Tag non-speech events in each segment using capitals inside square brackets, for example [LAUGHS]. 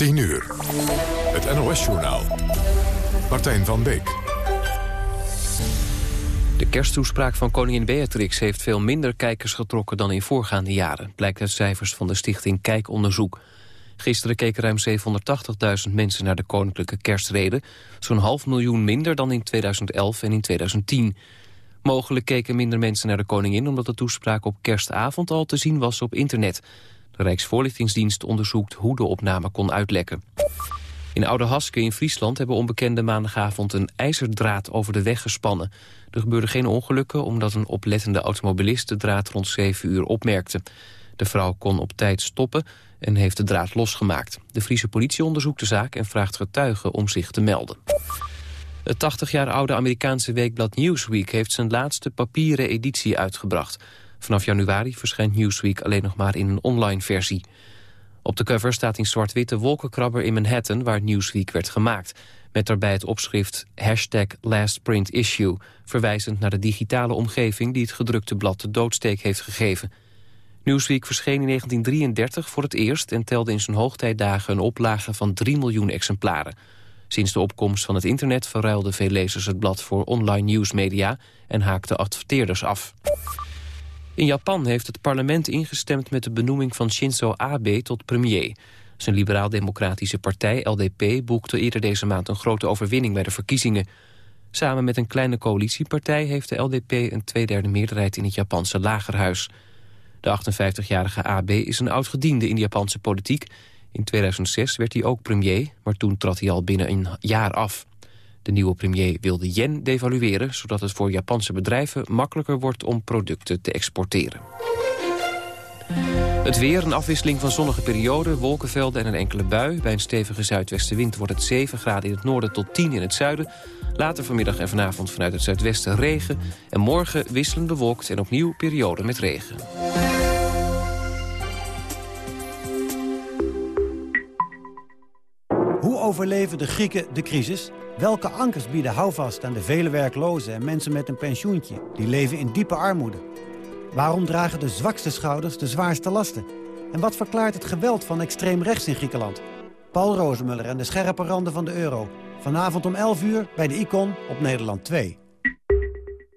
10 uur. Het NOS-journaal. Martijn van Beek. De kersttoespraak van koningin Beatrix heeft veel minder kijkers getrokken dan in voorgaande jaren, blijkt uit cijfers van de stichting Kijkonderzoek. Gisteren keken ruim 780.000 mensen naar de koninklijke kerstreden, zo'n half miljoen minder dan in 2011 en in 2010. Mogelijk keken minder mensen naar de koningin omdat de toespraak op kerstavond al te zien was op internet. De Rijksvoorlichtingsdienst onderzoekt hoe de opname kon uitlekken. In Oude Haske in Friesland hebben onbekenden maandagavond een ijzerdraad over de weg gespannen. Er gebeurden geen ongelukken omdat een oplettende automobilist de draad rond 7 uur opmerkte. De vrouw kon op tijd stoppen en heeft de draad losgemaakt. De Friese politie onderzoekt de zaak en vraagt getuigen om zich te melden. Het 80 jaar oude Amerikaanse weekblad Newsweek heeft zijn laatste papieren editie uitgebracht. Vanaf januari verschijnt Newsweek alleen nog maar in een online versie. Op de cover staat in zwart-witte wolkenkrabber in Manhattan... waar Newsweek werd gemaakt. Met daarbij het opschrift hashtag last print issue... verwijzend naar de digitale omgeving... die het gedrukte blad de doodsteek heeft gegeven. Newsweek verscheen in 1933 voor het eerst... en telde in zijn hoogtijdagen een oplage van 3 miljoen exemplaren. Sinds de opkomst van het internet verruilden veel lezers het blad... voor online nieuwsmedia en haakten adverteerders af. In Japan heeft het parlement ingestemd met de benoeming van Shinzo Abe tot premier. Zijn liberaal-democratische partij, LDP, boekte eerder deze maand een grote overwinning bij de verkiezingen. Samen met een kleine coalitiepartij heeft de LDP een tweederde meerderheid in het Japanse lagerhuis. De 58-jarige Abe is een oud-gediende in de Japanse politiek. In 2006 werd hij ook premier, maar toen trad hij al binnen een jaar af. De nieuwe premier wil de yen devalueren... zodat het voor Japanse bedrijven makkelijker wordt om producten te exporteren. Het weer, een afwisseling van zonnige perioden, wolkenvelden en een enkele bui. Bij een stevige zuidwestenwind wordt het 7 graden in het noorden tot 10 in het zuiden. Later vanmiddag en vanavond vanuit het zuidwesten regen. En morgen wisselend bewolkt en opnieuw perioden met regen. Overleven de Grieken de crisis? Welke ankers bieden houvast aan de vele werklozen en mensen met een pensioentje... die leven in diepe armoede? Waarom dragen de zwakste schouders de zwaarste lasten? En wat verklaart het geweld van extreem rechts in Griekenland? Paul Rozemuller en de scherpe randen van de euro. Vanavond om 11 uur bij de Icon op Nederland 2.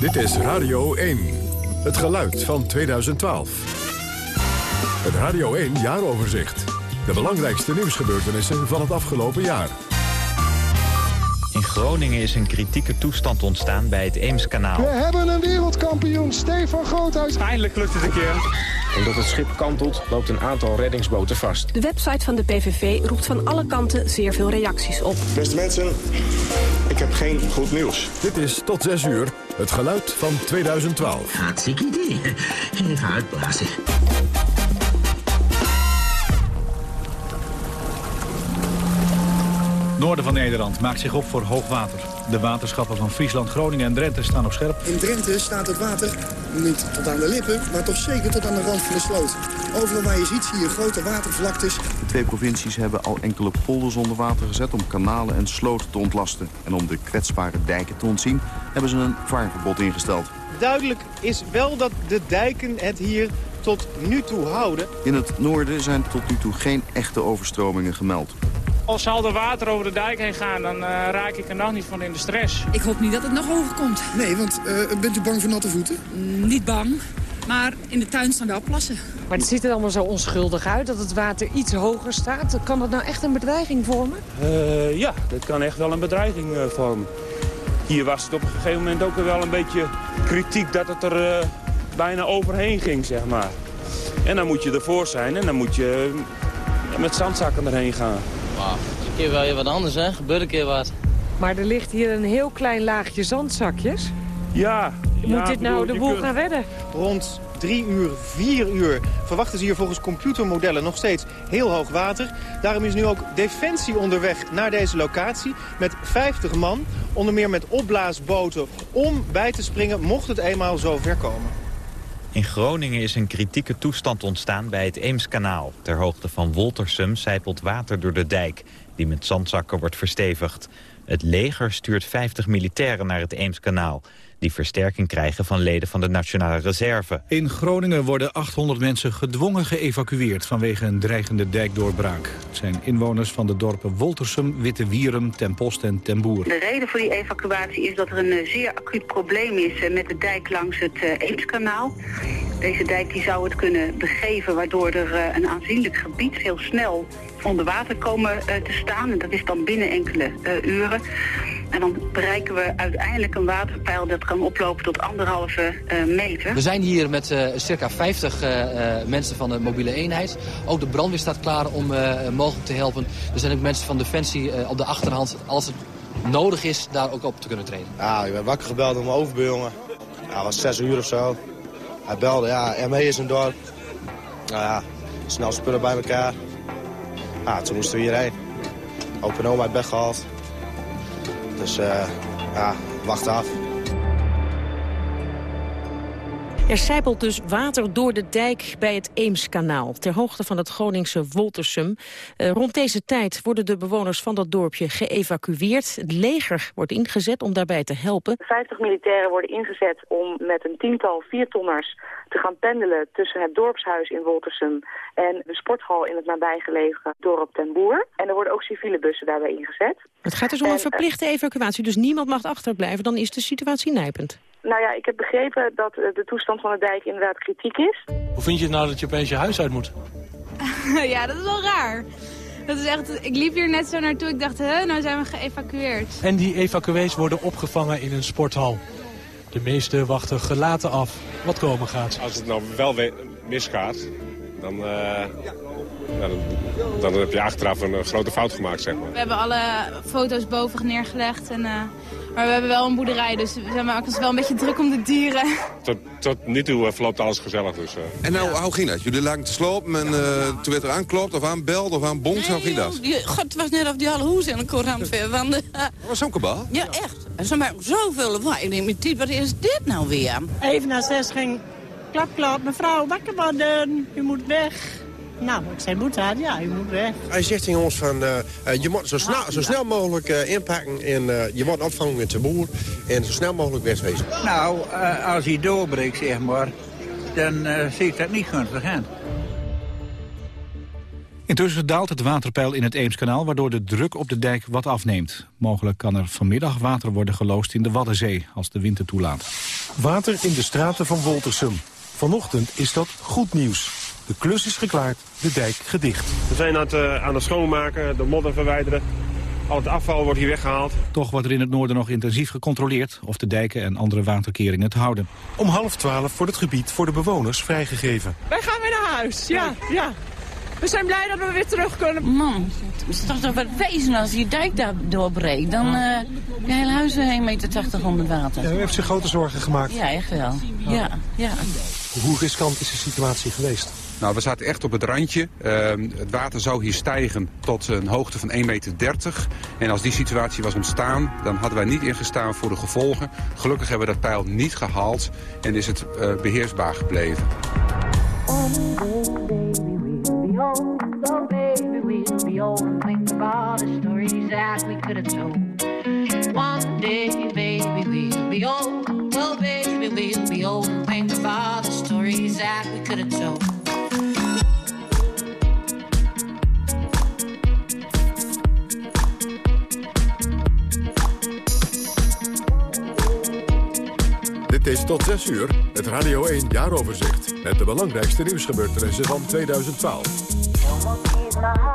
Dit is Radio 1. Het geluid van 2012. Het Radio 1 jaaroverzicht. De belangrijkste nieuwsgebeurtenissen van het afgelopen jaar. In Groningen is een kritieke toestand ontstaan bij het Eemskanaal. We hebben een wereldkampioen, Stefan Groothuis. Eindelijk lukt het een keer. Omdat het schip kantelt, loopt een aantal reddingsboten vast. De website van de PVV roept van alle kanten zeer veel reacties op. Beste mensen, ik heb geen goed nieuws. Dit is tot 6 uur het geluid van 2012. Hartstikke idee. Even uitblazen. Noorden van Nederland maakt zich op voor hoogwater. De waterschappen van Friesland, Groningen en Drenthe staan op scherp. In Drenthe staat het water niet tot aan de lippen, maar toch zeker tot aan de rand van de sloot. Overal waar je ziet zie je grote watervlaktes. De twee provincies hebben al enkele polders onder water gezet... om kanalen en sloten te ontlasten. En om de kwetsbare dijken te ontzien hebben ze een vaarverbod ingesteld. Duidelijk is wel dat de dijken het hier tot nu toe houden. In het noorden zijn tot nu toe geen echte overstromingen gemeld. Als zal er water over de dijk heen gaan, dan uh, raak ik er nog niet van in de stress. Ik hoop niet dat het nog hoger komt. Nee, want uh, bent u bang voor natte voeten? Mm, niet bang, maar in de tuin staan wel plassen. Maar het ziet er allemaal zo onschuldig uit dat het water iets hoger staat. Kan dat nou echt een bedreiging vormen? Uh, ja, dat kan echt wel een bedreiging vormen. Hier was het op een gegeven moment ook wel een beetje kritiek dat het er bijna overheen ging, zeg maar. En dan moet je ervoor zijn en dan moet je met zandzakken erheen gaan. Een keer wel je wat anders, hè? Gebeurt een keer wat. Maar er ligt hier een heel klein laagje zandzakjes. Ja. Moet ja, dit nou de boel gaan redden? Rond drie uur, vier uur verwachten ze hier volgens computermodellen nog steeds heel hoog water. Daarom is nu ook Defensie onderweg naar deze locatie met 50 man. Onder meer met opblaasboten om bij te springen mocht het eenmaal zover komen. In Groningen is een kritieke toestand ontstaan bij het Eemskanaal. Ter hoogte van Woltersum zijpelt water door de dijk, die met zandzakken wordt verstevigd. Het leger stuurt 50 militairen naar het Eemskanaal die versterking krijgen van leden van de Nationale Reserve. In Groningen worden 800 mensen gedwongen geëvacueerd vanwege een dreigende dijkdoorbraak. Het zijn inwoners van de dorpen Woltersum, Witte Wierum, Ten Post en Ten Boer. De reden voor die evacuatie is dat er een eh, zeer acuut probleem is eh, met de dijk langs het eh, Eemskanaal. Deze dijk die zou het kunnen begeven waardoor er een aanzienlijk gebied heel snel onder water komen te staan. En dat is dan binnen enkele uren. En dan bereiken we uiteindelijk een waterpeil dat kan oplopen tot anderhalve uh, meter. We zijn hier met uh, circa 50 uh, mensen van de mobiele eenheid. Ook de brandweer staat klaar om mogelijk te helpen. Er zijn ook mensen van Defensie op de achterhand. Als het nodig is, daar ook op te kunnen treden. Ja, ik ben wakker gebeld door mijn overbuurjongen. Ja, het was zes uur of zo. Hij belde, ja, ME is een dorp. Nou ja, snel spullen bij elkaar. Ja, toen moesten we hierheen. Opa en oma uit bed gehaald. Dus uh, ja, wacht af. Er sijpelt dus water door de dijk bij het Eemskanaal... ter hoogte van het Groningse Woltersum. Uh, rond deze tijd worden de bewoners van dat dorpje geëvacueerd. Het leger wordt ingezet om daarbij te helpen. 50 militairen worden ingezet om met een tiental viertonners te gaan pendelen tussen het dorpshuis in Woltersum en de sporthal in het nabijgelegen dorp Ten Boer. En er worden ook civiele bussen daarbij ingezet. Het gaat dus om een eh, verplichte evacuatie, dus niemand mag achterblijven. Dan is de situatie nijpend. Nou ja, ik heb begrepen dat eh, de toestand van de dijk inderdaad kritiek is. Hoe vind je het nou dat je opeens je huis uit moet? [LAUGHS] ja, dat is wel raar. Dat is echt, ik liep hier net zo naartoe, ik dacht, hè, nou zijn we geëvacueerd. En die evacuees worden opgevangen in een sporthal. De meesten wachten gelaten af wat komen gaat. Als het nou wel misgaat, dan, uh, dan, dan, heb je achteraf een grote fout gemaakt, zeg maar. We hebben alle foto's boven neergelegd en... Uh, maar we hebben wel een boerderij, dus we maken ons wel een beetje druk om de dieren. Tot, tot nu toe uh, verloopt alles gezellig. Dus, uh. En nou, hoe ging dat? Jullie lagen te slopen en uh, toen werd er aanklopt of aanbeld of aanbonkt? Nee, hoe ging dat? Die, God, het was net of die alle hoes in een korant van de... was zo'n kabal? Ja, echt. En ze maken zoveel lawaai. Ik denk, wat is dit nou weer? Even na zes ging klap, klap, mevrouw, wakker worden, u moet weg. Nou, ik zei, moet dat? Ja, je moet weg. Hij zegt tegen ons van, uh, je moet zo snel, zo snel mogelijk uh, inpakken en uh, je wordt opvangen met de boer en zo snel mogelijk wegwezen. Nou, als hij doorbreekt, zeg maar, dan zie ik dat niet gunstig aan. Intussen daalt het waterpeil in het Eemskanaal... waardoor de druk op de dijk wat afneemt. Mogelijk kan er vanmiddag water worden geloosd in de Waddenzee... als de wind toelaat. Water in de straten van Woltersum. Vanochtend is dat goed nieuws. De klus is geklaard, de dijk gedicht. We zijn aan het, uh, aan het schoonmaken, de modder verwijderen. Al het afval wordt hier weggehaald. Toch wordt er in het noorden nog intensief gecontroleerd... of de dijken en andere waterkeringen het houden. Om half twaalf wordt het gebied voor de bewoners vrijgegeven. Wij gaan weer naar huis, ja, ja. We zijn blij dat we weer terug kunnen. Man, het is toch toch wat wezen als die dijk daar doorbreekt. Dan uh, je hele huis 1,80 meter onder water. Ja, u heeft zich grote zorgen gemaakt. Ja, echt wel. Ja, ja. Hoe riskant is de situatie geweest? Nou, we zaten echt op het randje. Uh, het water zou hier stijgen tot een hoogte van 1,30 meter. En als die situatie was ontstaan, dan hadden wij niet ingestaan voor de gevolgen. Gelukkig hebben we dat pijl niet gehaald en is het uh, beheersbaar gebleven. One day, baby, we'll be old. Oh, baby, we'll be old and think about the stories that we could have told. Dit is tot 6 uur het Radio 1 jaaroverzicht. Met de belangrijkste nieuwsgebeurtenissen van 2012. My heart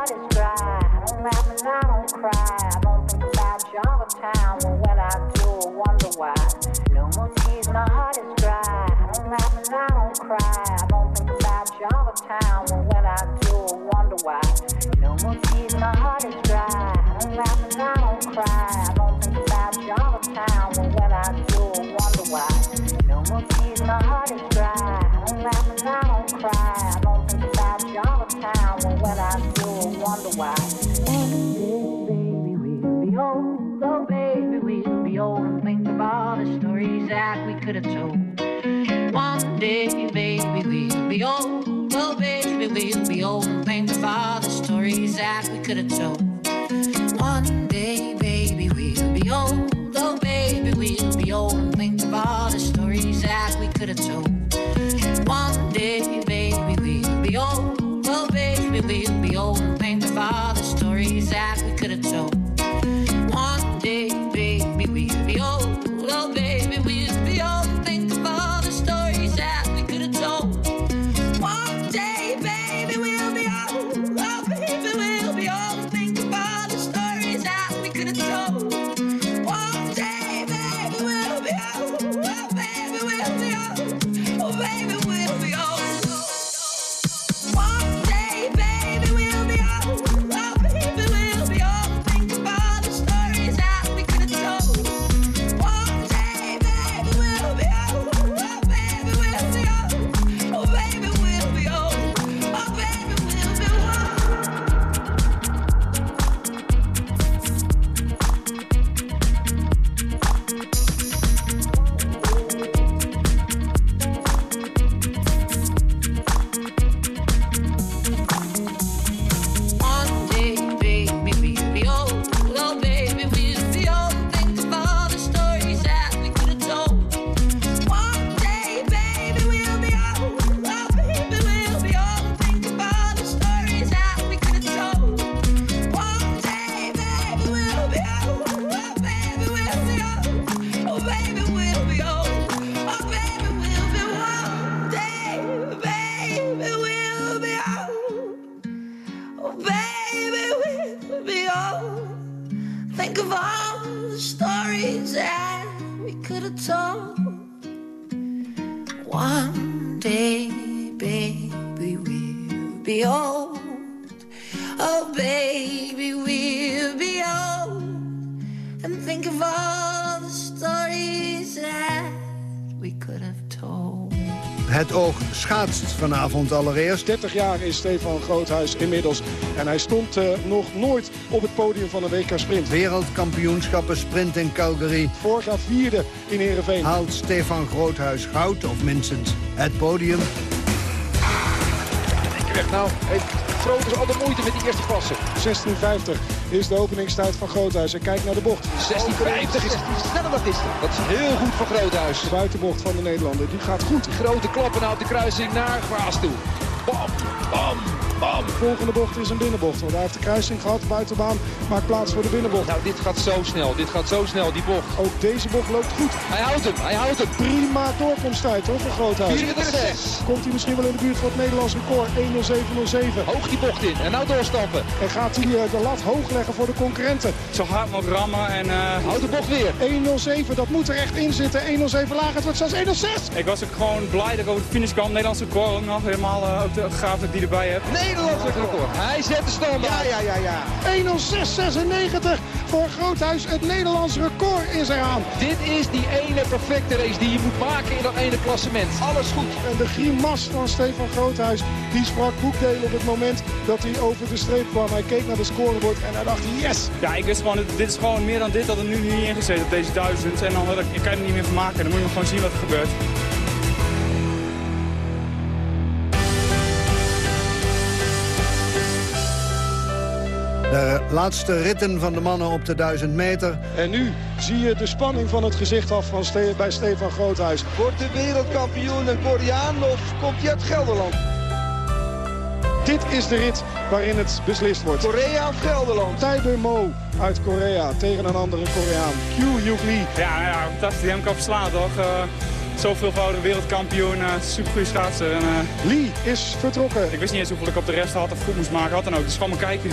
vanavond allereerst. 30 jaar is Stefan Groothuis inmiddels. En hij stond eh, nog nooit op het podium van een WK Sprint. Wereldkampioenschappen sprint in Calgary. Vorig jaar vierde in Heerenveen. Haalt Stefan Groothuis goud of minstens het podium. Weg nou, heeft Groothuis al de moeite met die eerste passen. 16.50 is de openingstijd van Groothuis. En kijk naar de bocht. 16.50 is sneller dan gisteren. Dat is heel goed voor Groothuis. De buitenbocht van de Nederlander, die gaat goed. Grote klappen uit de kruising naar Vaas toe. Bam, bam, bam. De volgende bocht is een binnenbocht. Want hij heeft de kruising gehad, buitenbaan maakt plaats voor de binnenbocht. Nou, dit gaat zo snel. Dit gaat zo snel, die bocht. Ook deze bocht loopt goed. Hij houdt hem, hij houdt hem. Prima doorkomsttijd hoor voor Groothuis. 24-6. Komt hij misschien wel in de buurt van het Nederlands record. 1.07.07. Hoog die bocht in en nou doorstappen. En gaat hij eh, de lat hoog leggen voor de concurrenten. Zo hard nog rammen en... uh... Houd de bocht weer. 1.07, dat moet er echt in zitten. 1.07 lager, het wordt zelfs 1.06. Ik was ook gewoon blij dat ik over de finish kwam. Nederlandse record ook nog. Helemaal uh, ook de gaaf dat ik die erbij heb. Nederlands record. Hij zet de stand Ja, ja, ja, ja. 1.06.96 voor Groothuis. Het Nederlands record is eraan. Dit is die ene perfecte race die je moet maken in dat ene klassement. Alles goed. En de grimas van Stefan Groothuis, die sprak boekdelen op het moment dat hij over de streep kwam. Hij keek naar de scorebord en hij dacht, yes! Ja, ik wist gewoon, dit is gewoon meer dan dit dat er nu niet ingezet op deze duizend. En dan ik, je kan er niet meer van maken. Dan moet je maar gewoon zien wat er gebeurt. De laatste ritten van de mannen op de 1000 meter. En nu zie je de spanning van het gezicht af van Ste bij Stefan Groothuis. Wordt de wereldkampioen een Koreaan of komt hij uit Gelderland? Dit is de rit waarin het beslist wordt. Korea of Gelderland? Taibe Mo uit Korea tegen een andere Koreaan. Kyu Yuk Lee. Ja, ja fantastisch. Die hem kan verslaan, toch? Uh, zoveelvoudig wereldkampioen, uh, super goede schaatser. En, uh, Lee is vertrokken. Ik wist niet eens hoeveel ik op de rest had of goed moest maken. Had dan ook. Dus gewoon maar kijken.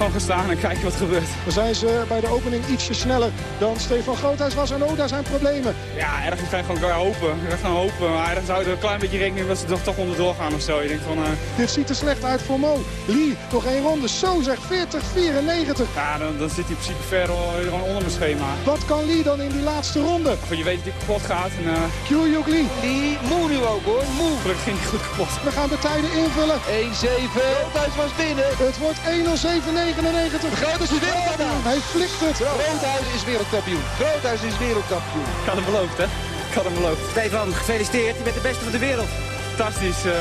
Gewoon gaan staan en kijken wat er gebeurt. Dan zijn ze bij de opening ietsje sneller dan Stefan Groothuis was. En oh, daar zijn problemen. Ja, ergens ga je gewoon hopen. Je gaat gewoon hopen. Maar ergens zou er een klein beetje rekening dat ze toch, toch onderdoor gaan of zo. Je denkt van... Uh... Dit ziet er slecht uit voor Mo. Lee, nog één ronde. Zo zeg, 40, 94. Ja, dan, dan zit hij in principe ver gewoon onder mijn schema. Wat kan Lee dan in die laatste ronde? Je weet dat hij kapot gaat. En, uh... Kyuyuk Lee. Lee, moe nu ook hoor, moe. Gelukkig ging hij goed kapot. We gaan de tijden invullen. 1-7. Groothuis was binnen. Het wordt 1-07-99. Groothuis is wereldkampioen. Hij flikt het. Groothuis is wereldkampioen. Groothuis is wereldkampioen. Ik had hem beloofd, hè? Ik had hem beloofd. Stefan, gefeliciteerd. Je bent de beste van de wereld. Fantastisch. Uh...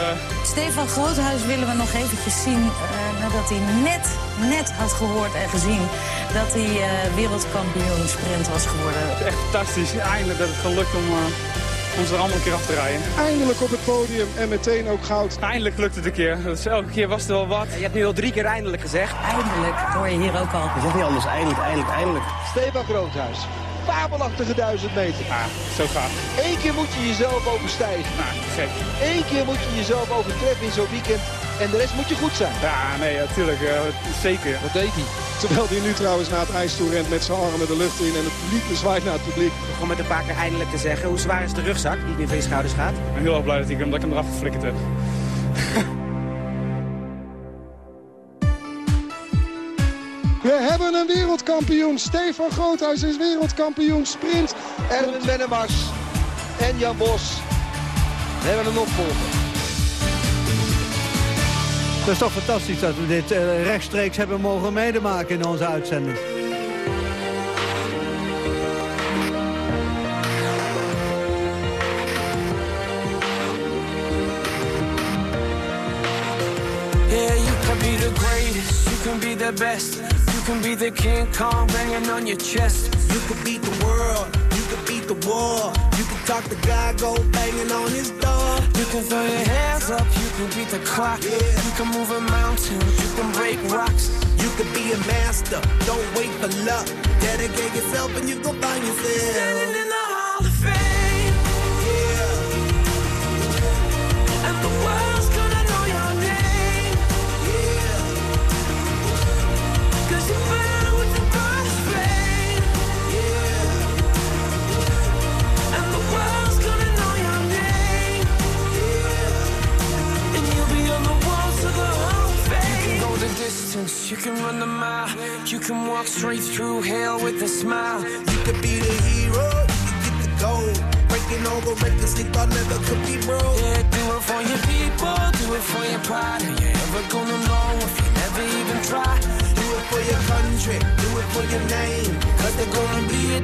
Stefan Groothuis willen we nog eventjes zien uh, nadat hij net, net had gehoord en gezien dat hij uh, wereldkampioen sprint was geworden. Het is echt fantastisch. Eindelijk dat het gelukt om om ze er allemaal een keer af te rijden. Eindelijk op het podium en meteen ook goud. Eindelijk lukt het een keer. Dus elke keer was er wel wat. Je hebt nu al drie keer eindelijk gezegd. Eindelijk, hoor je hier ook al. Je zegt niet anders, eindelijk, eindelijk, eindelijk. Stefan Groothuis, fabelachtige duizend meter. Ah, zo gaaf. Eén keer moet je jezelf overstijgen. Nou, gek. Eén keer moet je jezelf overtreffen in zo'n weekend. En de rest moet je goed zijn. Ja, nee, natuurlijk. Uh, zeker. Dat deed hij. Terwijl hij nu trouwens na het ijs toe rent met zijn armen de lucht in en het publiek zwaait naar het publiek. Om met een paar keer eindelijk te zeggen, hoe zwaar is de rugzak die nu van je schouders gaat? Ik ben heel erg blij dat ik hem, dat ik hem eraf geflikkerd heb. [LAUGHS] We hebben een wereldkampioen. Stefan Groothuis is wereldkampioen sprint. Erwin Wennemars en Jan Bos. We hebben een opvolger. Het is toch fantastisch dat we dit uh, rechtstreeks hebben mogen medemaken in onze uitzending. Yeah, you can be the greatest, you can be the best. You can be the King Kong banging on your chest. You can beat the world, can the war. You can talk the guy, go banging on his door. You can throw your hands up, you can beat the clock. Yeah. You can move a mountain, you can break rocks. You can be a master, don't wait for luck. Dedicate yourself and you go find yourself.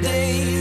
Day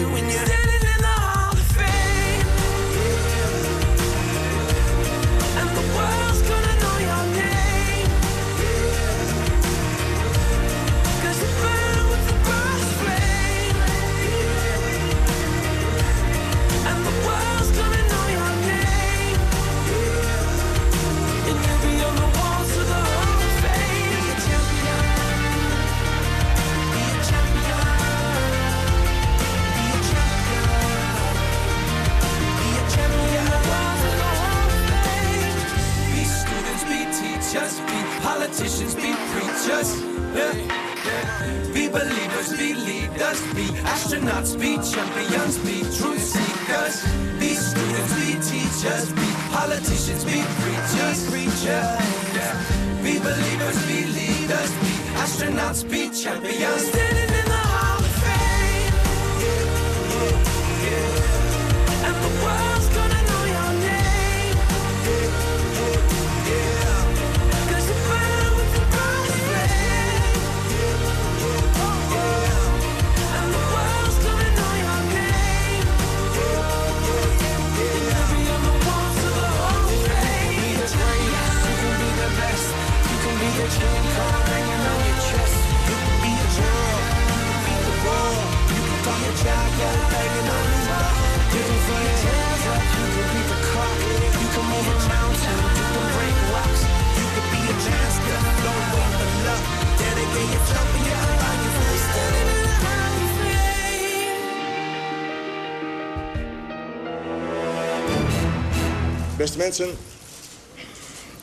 Beste mensen,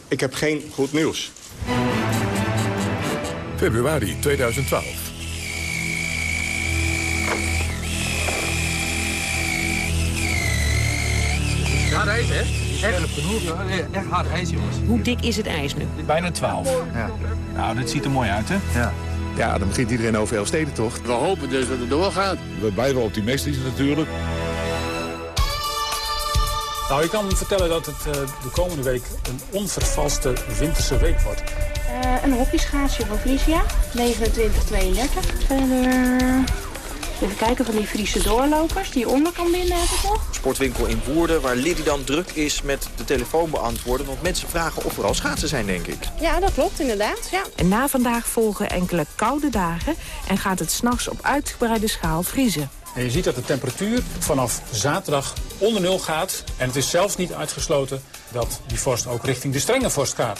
ik heb geen goed nieuws. februari 2012. Hard ijs, hè? Echt genoeg. Echt hard ijs, jongens. Hoe dik is het ijs nu? Bijna 12. Ja. Nou, dit ziet er mooi uit, hè? Ja. Ja, dan begint iedereen over Elfstedentocht. We hopen dus dat het doorgaat. We zijn wel optimistisch natuurlijk. Nou, ik kan vertellen dat het uh, de komende week een onvervalste winterse week wordt. Uh, een hokjesschaatsje van Frisia, 29-32. Verder... Even kijken van die Friese doorlopers die je onder kan binden heb ik nog. Sportwinkel in Woerden, waar Liddy dan druk is met de telefoon beantwoorden. Want mensen vragen of er al schaatsen zijn, denk ik. Ja, dat klopt inderdaad. Ja. En na vandaag volgen enkele koude dagen en gaat het s'nachts op uitgebreide schaal vriezen. En je ziet dat de temperatuur vanaf zaterdag onder nul gaat. En het is zelfs niet uitgesloten dat die vorst ook richting de strenge vorst gaat.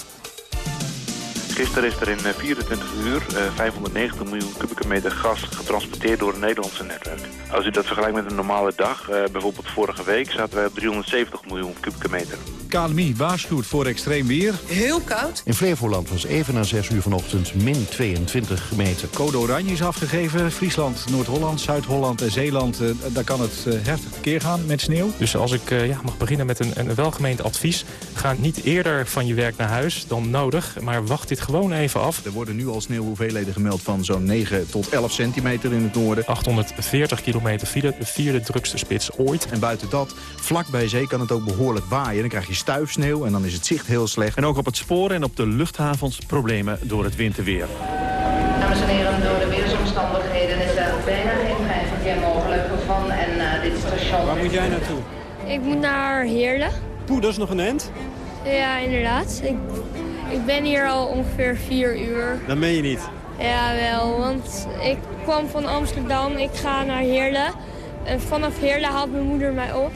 Gisteren is er in 24 uur uh, 590 miljoen kubieke meter gas getransporteerd door het Nederlandse netwerk. Als u dat vergelijkt met een normale dag, uh, bijvoorbeeld vorige week, zaten wij op 370 miljoen kubieke meter. KNMI waarschuwt voor extreem weer. Heel koud. In Flevoland was even na 6 uur vanochtend min 22 gemeten. Code oranje is afgegeven. Friesland, Noord-Holland, Zuid-Holland en Zeeland. Daar kan het heftig keer gaan met sneeuw. Dus als ik ja, mag beginnen met een, een welgemeend advies. Ga niet eerder van je werk naar huis dan nodig, maar wacht dit gewoon even af. Er worden nu al sneeuwhoeveelheden gemeld van zo'n 9 tot 11 centimeter in het noorden. 840 kilometer file, de vierde drukste spits ooit. En buiten dat, vlak bij zee kan het ook behoorlijk waaien. Dan krijg je stuifsneeuw en dan is het zicht heel slecht. En ook op het spoor en op de luchthavens problemen door het winterweer. Dames en heren, door de weersomstandigheden is er bijna geen treinverkeer mogelijk van en uh, dit station. Waar moet jij naartoe? Ik moet naar Heerlen. Poeh, dat is nog een end? Ja, inderdaad. Ik, ik ben hier al ongeveer vier uur. Dat meen je niet? Ja, wel. Want ik kwam van Amsterdam, ik ga naar Heerlen. En vanaf Heerlen haalt mijn moeder mij op.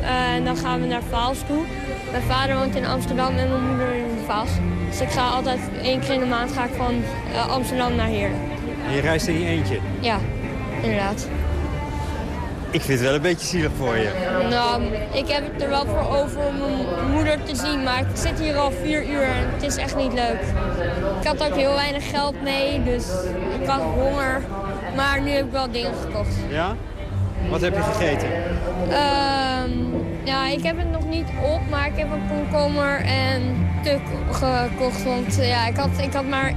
Uh, en dan gaan we naar Vaals toe. Mijn vader woont in Amsterdam en mijn moeder in Vaals. Dus ik ga altijd één keer in de maand ga ik van uh, Amsterdam naar Heerlen. En je reist in je eentje? Ja, inderdaad. Ik vind het wel een beetje zielig voor je. Nou, ik heb het er wel voor over om mijn moeder te zien, maar ik zit hier al vier uur en het is echt niet leuk. Ik had ook heel weinig geld mee, dus ik had honger. Maar nu heb ik wel dingen gekocht. Ja? Wat heb je gegeten? Um, ja, ik heb het nog niet op, maar ik heb een komkommer en tuk gekocht. Want ja, ik had, ik had maar 1,40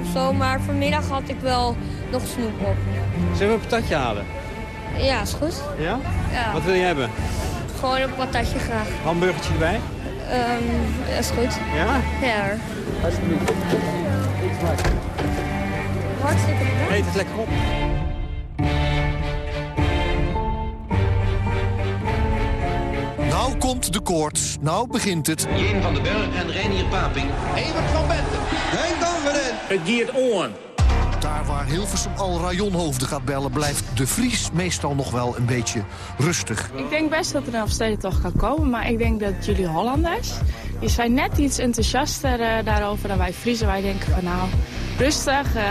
of zo, maar vanmiddag had ik wel nog snoep op. Zullen we een patatje halen? Ja, is goed. Ja? Ja. Wat wil je hebben? Gewoon een patatje graag. Hamburgertje erbij? Um, is goed. Ja? Ja. Alsjeblieft. Hartstikke bedankt. Eet het lekker op. Nou komt de koorts. Nou begint het. Jeen van den Berg en Reinier Paping. Evert van Benten. Henk Danveren. Het giert on. Waar Hilversum al rajonhoofden gaat bellen... blijft de Vries meestal nog wel een beetje rustig. Ik denk best dat er een Afstedentocht kan komen. Maar ik denk dat jullie Hollanders... die zijn net iets enthousiaster uh, daarover dan wij Friesen. Wij denken van nou, rustig. Uh,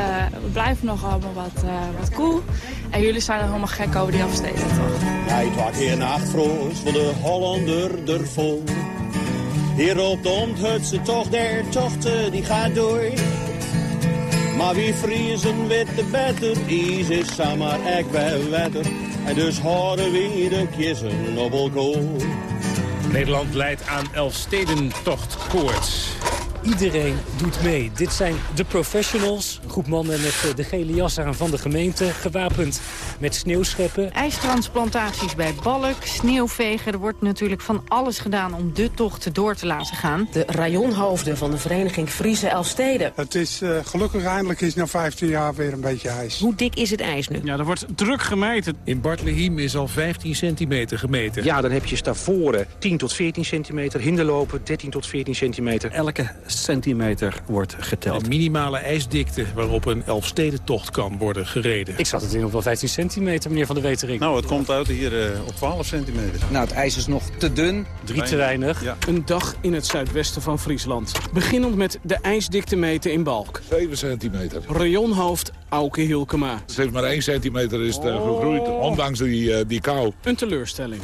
we blijven nog allemaal wat, uh, wat cool. En jullie zijn er helemaal gek over die Afstedentocht. Hij wacht hier nacht vroos voor de Hollander er vol. Hier op de omthutse tocht der tochten, die gaat door. Maar wie vriezen witte beter, is is samen ek bij wetter. En dus houden we de kiezen op elkaar. Nederland leidt aan Elfstedentocht koorts. Iedereen doet mee. Dit zijn de professionals. Een groep mannen met de gele jas aan van de gemeente. Gewapend met sneeuwscheppen. IJstransplantaties bij Balk, sneeuwvegen. Er wordt natuurlijk van alles gedaan om de tocht door te laten gaan. De rajonhoofden van de vereniging Friese Elfsteden. Het is uh, gelukkig eindelijk is na 15 jaar weer een beetje ijs. Hoe dik is het ijs nu? Ja, er wordt druk gemeten. In Bartlehiem is al 15 centimeter gemeten. Ja, dan heb je Stavoren 10 tot 14 centimeter. Hinderlopen 13 tot 14 centimeter. Elke centimeter wordt geteld. De minimale ijsdikte waarop een Elfstedentocht kan worden gereden. Ik zat het in op wel 15 centimeter, meneer Van der Wetering. Nou, het komt uit hier uh, op 12 centimeter. Nou, het ijs is nog te dun. Drie te weinig. Ja. Een dag in het zuidwesten van Friesland. Beginnend met de ijsdikte meten in Balk. 7 centimeter. Rayonhoofd Auke Hilkema. Zeg maar 1 centimeter is het uh, gegroeid, ondanks die, uh, die kou. Een teleurstelling.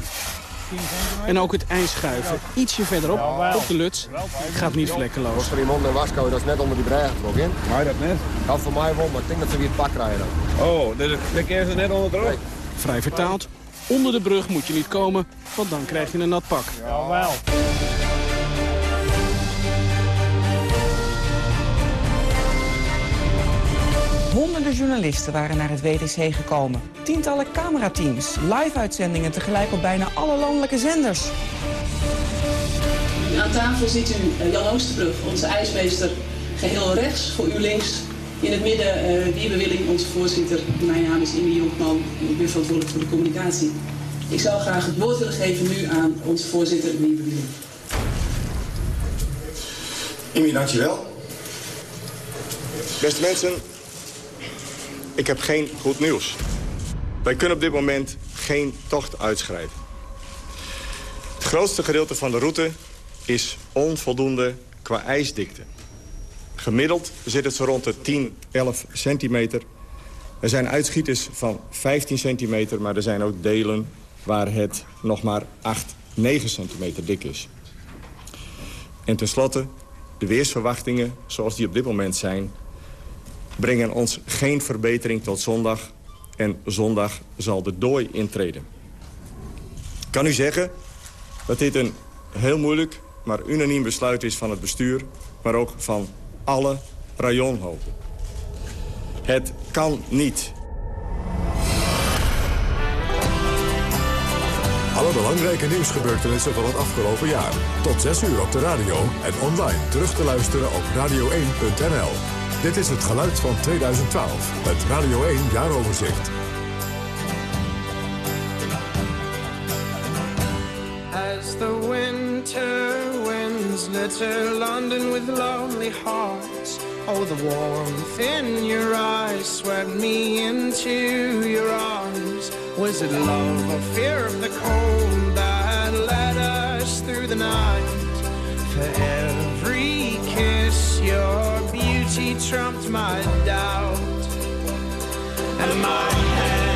En ook het ijs schuiven. Ietsje verderop, op de luts, gaat niet vlekkeloos. Fremont en Wasco, dat is net onder die brug ook in. Maar dat net? Dat voor mij wel, maar ik denk dat ze weer het pak krijgen. Oh, dus de keer ze net onder de Vrij vertaald, onder de brug moet je niet komen, want dan krijg je een nat pak. Jawel. Honderden journalisten waren naar het WDC gekomen. Tientallen camerateams, live-uitzendingen tegelijk op bijna alle landelijke zenders. Aan tafel ziet u eh, Jan Oosterbrug, onze ijsmeester, geheel rechts, voor u links. In het midden uh, Wiebe Willing, onze voorzitter. Mijn naam is Imi Jonkman en ik ben verantwoordelijk voor de communicatie. Ik zou graag het woord willen geven nu aan onze voorzitter Wiebe Willing. Imi, dankjewel. Beste mensen, ik heb geen goed nieuws. Wij kunnen op dit moment geen tocht uitschrijven. Het grootste gedeelte van de route is onvoldoende qua ijsdikte. Gemiddeld zit het zo rond de 10, 11 centimeter. Er zijn uitschieters van 15 centimeter, maar er zijn ook delen waar het nog maar 8, 9 centimeter dik is. En tenslotte, de weersverwachtingen zoals die op dit moment zijn brengen ons geen verbetering tot zondag. En zondag zal de dooi intreden. Ik kan u zeggen dat dit een heel moeilijk, maar unaniem besluit is van het bestuur... maar ook van alle rayonhoofden. Het kan niet. Alle belangrijke nieuwsgebeurtenissen van het afgelopen jaar. Tot 6 uur op de radio en online terug te luisteren op radio1.nl. Dit is het geluid van 2012, het Radio 1 jaaroverzicht. As the winter winds litter London with lonely hearts Oh, the warmth in your eyes swept me into your arms Was it love or fear of the cold that led us through the night? For every kiss your beauty trumped my doubt. And my hand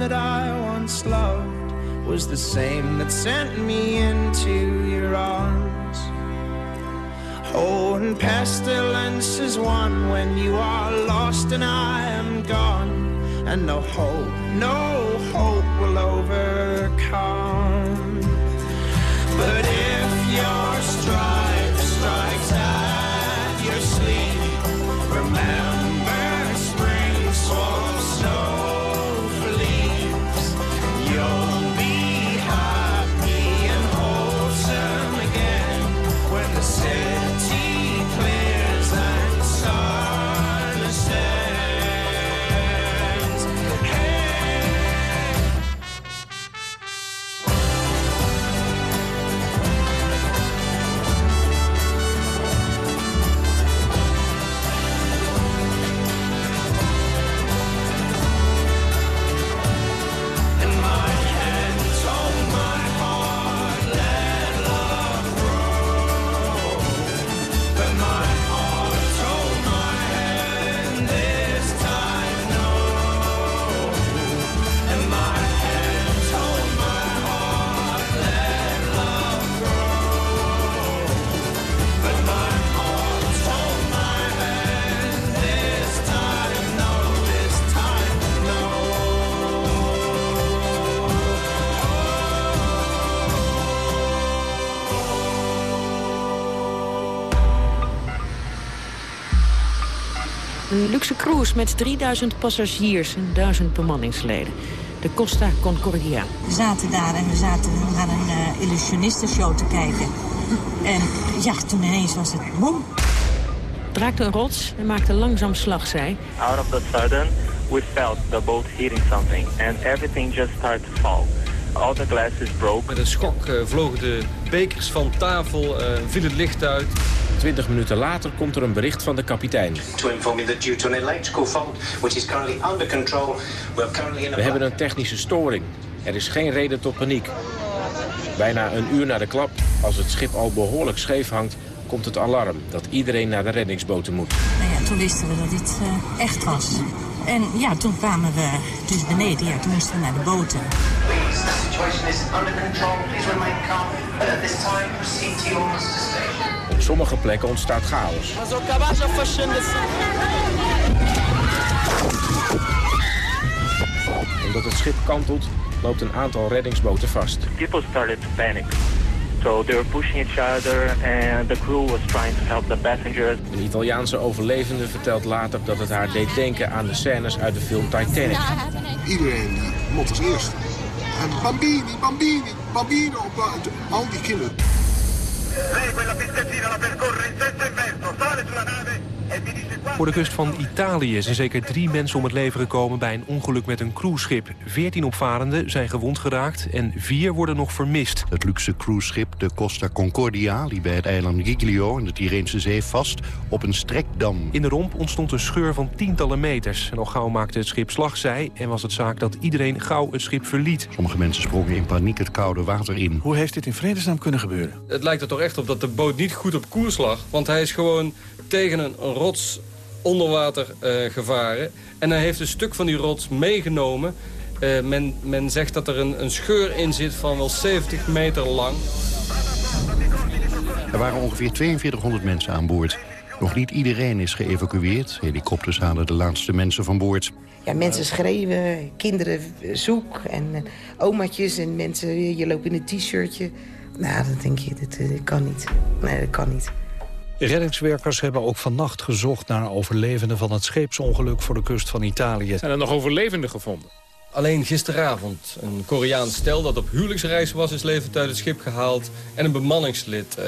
that I once loved was the same that sent me into your arms. Oh, and pestilence is one when you are lost and I am gone, and no hope, no hope will overcome. Luxe cruise met 3000 passagiers en 1000 bemanningsleden. De Costa Concordia. We zaten daar en we zaten naar een uh, illusionistenshow te kijken. En ja, toen ineens was het boem. Het raakte een rots en maakte langzaam slagzij. Out of the sudden, we felt the boat hitting something. And everything just started to fall. All the glasses broke. Met een schok uh, vlogen de bekers van tafel, uh, viel het licht uit. Twintig minuten later komt er een bericht van de kapitein. We hebben een technische storing. Er is geen reden tot paniek. Bijna een uur na de klap, als het schip al behoorlijk scheef hangt... komt het alarm dat iedereen naar de reddingsboten moet. Nou ja, toen wisten we dat dit uh, echt was. En ja, toen kwamen we dus beneden. Ja, toen moesten we naar de boten. Please, the situation is under control. Please remain calm. But at this time, proceed to your muster station. Op sommige plekken ontstaat chaos. Omdat het schip kantelt, loopt een aantal reddingsboten vast. People started to panic. So they were pushing each other and the crew was trying to help the passengers. Een Italiaanse overlevende vertelt later dat het haar deed denken aan de scènes uit de film Titanic. Iedereen die mot als eerste. En bambini, bambini, bambino, al die kinderen. Lei quella pistacina la percorre in senso inverso, sale sulla nave e mi dice Voor de kust van Italië zijn zeker drie mensen om het leven gekomen bij een ongeluk met een cruiseschip. Veertien opvarenden zijn gewond geraakt en vier worden nog vermist. Het luxe cruiseschip de Costa Concordia liep bij het eiland Giglio in de Tireense Zee vast op een strekdam. In de romp ontstond een scheur van tientallen meters. En al gauw maakte het schip slagzij en was het zaak dat iedereen gauw het schip verliet. Sommige mensen sprongen in paniek het koude water in. Hoe heeft dit in vredesnaam kunnen gebeuren? Het lijkt er toch echt op dat de boot niet goed op koers lag. Want hij is gewoon tegen een, een rots onder water uh, gevaren. En hij heeft een stuk van die rots meegenomen. Uh, men, men zegt dat er een, een scheur in zit van wel 70 meter lang. Er waren ongeveer 4200 mensen aan boord. Nog niet iedereen is geëvacueerd. Helikopters halen de laatste mensen van boord. Ja, mensen schreeuwen, kinderen zoek en uh, omaatjes en mensen, je loopt in een t-shirtje. Nou, dan denk je, dit, dit kan niet. Nee, dat kan niet. Reddingswerkers hebben ook vannacht gezocht naar overlevenden van het scheepsongeluk voor de kust van Italië. Zijn er nog overlevenden gevonden? Alleen gisteravond een Koreaans stel dat op huwelijksreis was... is levend uit het schip gehaald. En een bemanningslid uh,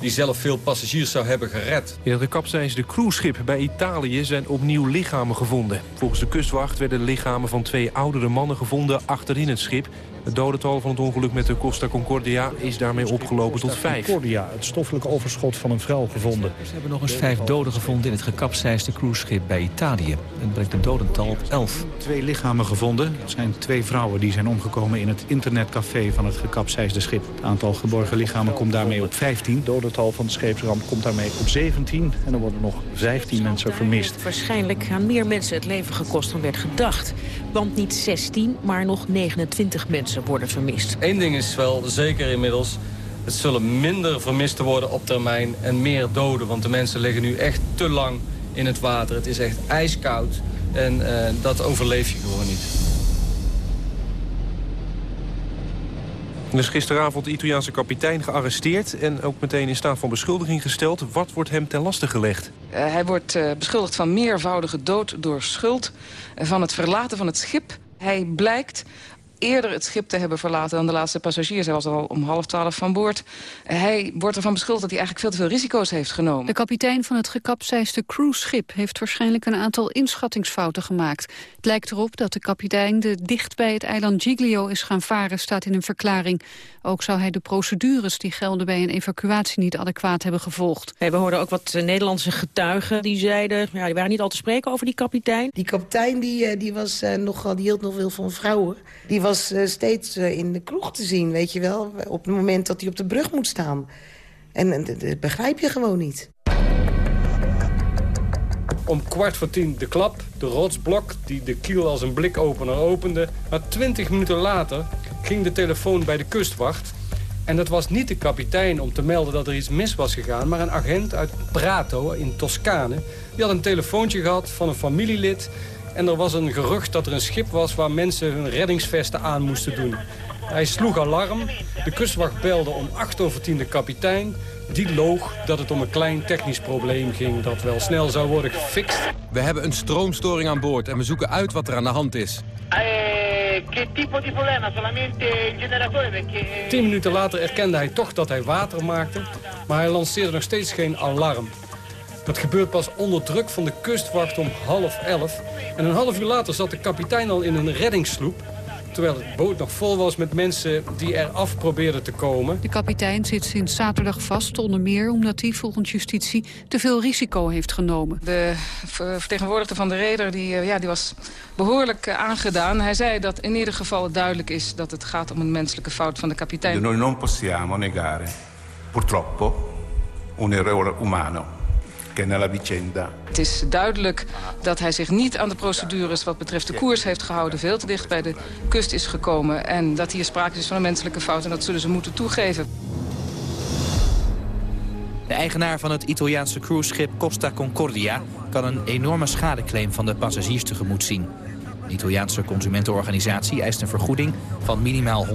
die zelf veel passagiers zou hebben gered. In het gekapseisde cruiseschip bij Italië zijn opnieuw lichamen gevonden. Volgens de kustwacht werden de lichamen van twee oudere mannen gevonden achterin het schip. Het dodental van het ongeluk met de Costa Concordia is daarmee opgelopen tot vijf. Concordia, het stoffelijke overschot van een vrouw gevonden. Ze hebben nog eens vijf doden gevonden in het gekapseisde cruiseschip bij Italië. Het brengt het dodental op elf. Twee lichamen gevonden. Het zijn twee vrouwen die zijn omgekomen in het internetcafé van het gekapseisde schip. Het aantal geborgen lichamen komt daarmee op 15. Het dodental van de scheepsramp komt daarmee op 17. En er worden nog 15 mensen vermist. Waarschijnlijk gaan meer mensen het leven gekost dan werd gedacht. Want niet 16, maar nog 29 mensen worden vermist. Eén ding is wel zeker inmiddels. Het zullen minder vermisten worden op termijn en meer doden. Want de mensen liggen nu echt te lang in het water. Het is echt ijskoud en uh, dat overleef je gewoon niet. Er is gisteravond de Italiaanse kapitein gearresteerd... en ook meteen in staat van beschuldiging gesteld. Wat wordt hem ten laste gelegd? Uh, hij wordt uh, beschuldigd van meervoudige dood door schuld... Uh, van het verlaten van het schip. Hij blijkt eerder het schip te hebben verlaten dan de laatste passagiers. Hij was al om half twaalf van boord. Hij wordt ervan beschuldigd dat hij eigenlijk veel te veel risico's heeft genomen. De kapitein van het gekapseisde cruiseschip heeft waarschijnlijk een aantal inschattingsfouten gemaakt. Het lijkt erop dat de kapitein de dicht bij het eiland Giglio is gaan varen, staat in een verklaring. Ook zou hij de procedures die gelden bij een evacuatie niet adequaat hebben gevolgd. Hey, we hoorden ook wat Nederlandse getuigen die zeiden, ja, die waren niet al te spreken over die kapitein. Die kapitein die, die was uh, nogal, die hield nog veel van vrouwen. Die was uh, steeds uh, in de kroeg te zien, weet je wel. Op het moment dat hij op de brug moet staan. En dat begrijp je gewoon niet. Om kwart voor tien de klap, de rotsblok die de kiel als een blikopener opende. Maar twintig minuten later ging de telefoon bij de kustwacht. En dat was niet de kapitein om te melden dat er iets mis was gegaan... maar een agent uit Prato in Toscane. Die had een telefoontje gehad van een familielid... en er was een gerucht dat er een schip was waar mensen hun reddingsvesten aan moesten doen. Hij sloeg alarm. De kustwacht belde om 8 over 10 de kapitein. Die loog dat het om een klein technisch probleem ging dat wel snel zou worden gefixt. We hebben een stroomstoring aan boord en we zoeken uit wat er aan de hand is. Tien minuten later erkende hij toch dat hij water maakte, maar hij lanceerde nog steeds geen alarm. Dat gebeurt pas onder druk van de kustwacht om half elf. En een half uur later zat de kapitein al in een reddingssloep terwijl het boot nog vol was met mensen die eraf probeerden te komen. De kapitein zit sinds zaterdag vast, onder meer omdat hij volgens justitie te veel risico heeft genomen. De vertegenwoordiger van de reder die, ja, die was behoorlijk aangedaan. Hij zei dat in ieder geval duidelijk is dat het gaat om een menselijke fout van de kapitein. Noi non possiamo negare, purtroppo, un errore umano nella vicenda. Het is duidelijk dat hij zich niet aan de procedures wat betreft de koers heeft gehouden. Veel te dicht bij de kust is gekomen. En dat hier sprake is van een menselijke fout. En dat zullen ze moeten toegeven. De eigenaar van het Italiaanse cruiseschip Costa Concordia... kan een enorme schadeclaim van de passagiers tegemoet zien. De Italiaanse consumentenorganisatie eist een vergoeding... van minimaal 124.000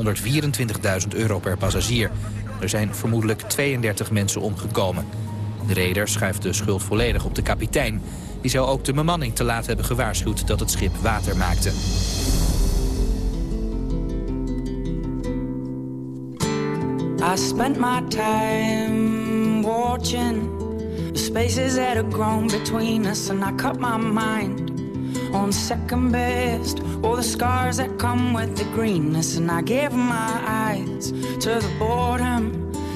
euro per passagier. Er zijn vermoedelijk 32 mensen omgekomen. De reder schuift de schuld volledig op de kapitein. Die zou ook de bemanning te laat hebben gewaarschuwd dat het schip water maakte. I spent my time watching the spaces that have grown between us and I cut my mind on second best all the scars that come with the greenness and I gave my eyes to the boredom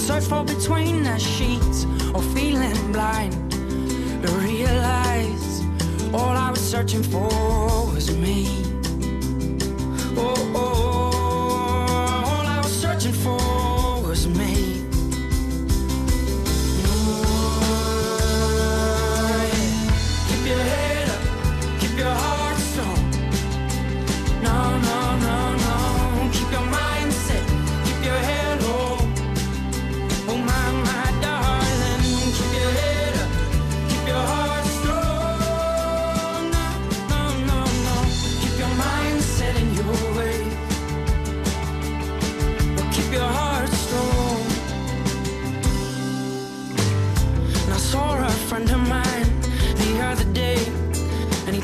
search for between the sheets or feeling blind to realize all I was searching for was me. Oh, oh, oh.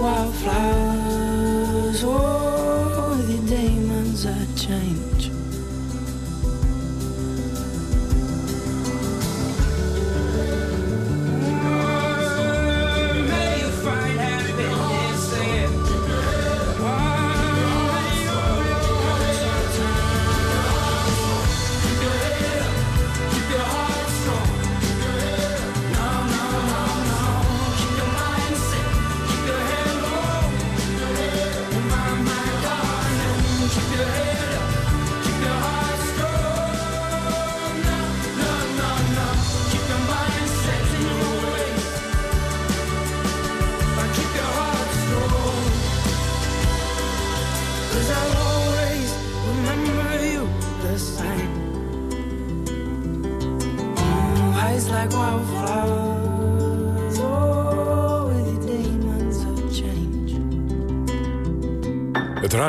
eyes like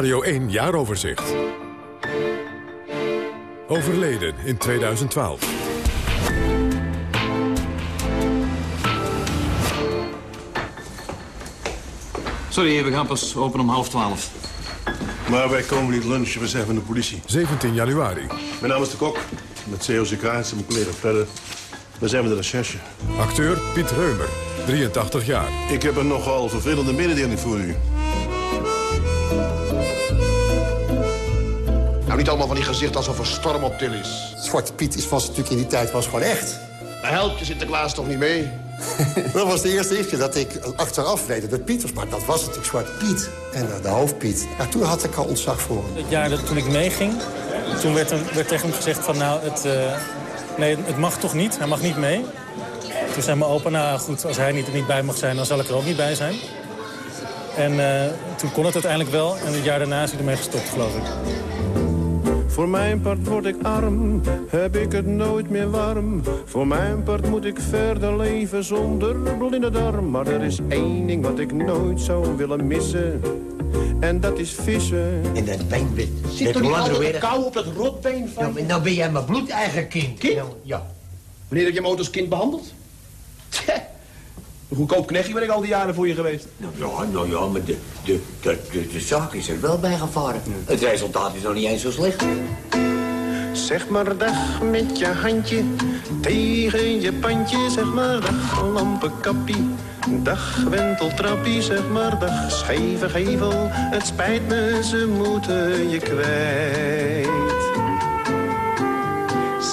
Radio 1 Jaaroverzicht. Overleden in 2012. Sorry, we gaan pas open om half twaalf. Maar wij komen niet lunchen, we zijn van de politie. 17 januari. Mijn naam is de Kok. Met COCK en mijn collega Fredde. We zijn met de recherche. Acteur Piet Reumer, 83 jaar. Ik heb een nogal vervelende mededeling voor u. niet allemaal van die gezicht alsof er storm op til is. Zwarte Piet is, was natuurlijk in die tijd was gewoon echt. Maar helpt je Sinterklaas toch niet mee? [LAUGHS] dat was de eerste keer dat ik achteraf weet dat het Piet was. Maar dat was natuurlijk Zwarte Piet. En uh, de hoofdpiet. Ja, toen had ik al ontzag voor hem. Het jaar dat, toen ik meeging, toen werd, er, werd tegen hem gezegd van... nou, het, uh, nee, het mag toch niet, hij mag niet mee. Toen zei mijn opa, nou goed, als hij niet, er niet bij mag zijn... dan zal ik er ook niet bij zijn. En uh, toen kon het uiteindelijk wel. En het jaar daarna is hij ermee gestopt, geloof ik. Voor mijn part word ik arm, heb ik het nooit meer warm. Voor mijn part moet ik verder leven zonder blinde darm. Maar er is één ding wat ik nooit zou willen missen. En dat is vissen. En dat wijnbed. Zit toch niet altijd kou op dat rotbeen van nou, nou ben jij mijn bloedeigen kind. Kind? Nou, ja. Wanneer heb je ooit als kind behandeld? Goedkoop knechtje ben ik al die jaren voor je geweest. Nou ja, nou ja maar de, de, de, de, de zaak is er wel bij gevaren. Het resultaat is nog niet eens zo slecht. Zeg maar dag met je handje tegen je pandje. Zeg maar dag lampenkappie. Dag wenteltrappie, zeg maar dag scheve gevel. Het spijt me, ze moeten je kwijt.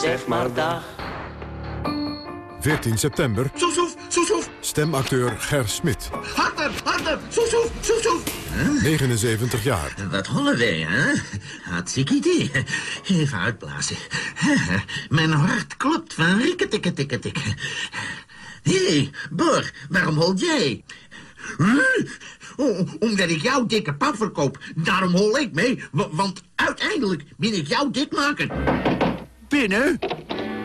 Zeg maar dag. 14 september. Stemacteur Ger Smit. Harder, harder. Soesoef, soesoef. Huh? 79 jaar. Wat holiday, hè? Hartstikke idee. Even uitblazen. Mijn hart klopt van rikketikketikketik. Hé, hey, Bor, waarom hol jij? Huh? Oh, omdat ik jouw dikke pap verkoop. Daarom hol ik mee. Want uiteindelijk ben ik jouw dikmaker. Binnen?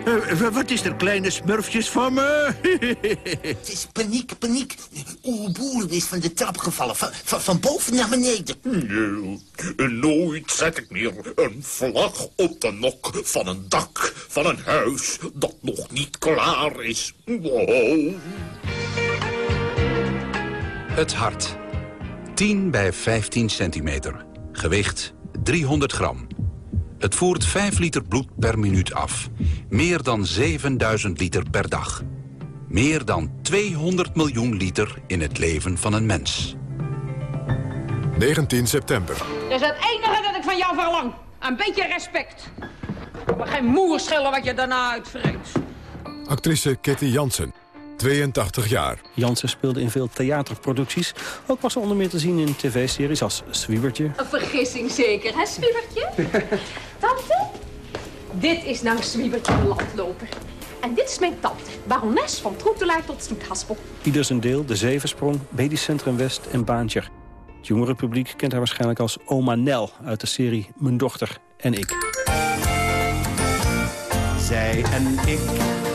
Uh, wat is er, kleine smurfjes van me? [LAUGHS] Het is paniek, paniek. Oeh, boer is van de trap gevallen. Van, van, van boven naar beneden. Nee, nooit zet ik meer een vlag op de nok van een dak van een huis dat nog niet klaar is. Wow. Het hart. 10 bij 15 centimeter. Gewicht 300 gram. Het voert 5 liter bloed per minuut af. Meer dan 7000 liter per dag. Meer dan 200 miljoen liter in het leven van een mens. 19 september. Dat is het enige dat ik van jou verlang. Een beetje respect. Maar geen moer schillen wat je daarna uitvreet. Actrice Kitty Jansen. 82 jaar. Jansen speelde in veel theaterproducties. Ook was ze onder meer te zien in tv-series als Zwiebertje. Een vergissing zeker, hè, Zwiebertje? [LAUGHS] tante, dit is nou Zwiebertje de landloper. En dit is mijn tante, barones van Troetelaar tot Stoethaspel. Ieder zijn deel, de Zevensprong, Medisch Centrum West en Baantje. Het jongere publiek kent haar waarschijnlijk als Oma Nel... uit de serie Mijn dochter en ik. Zij en ik,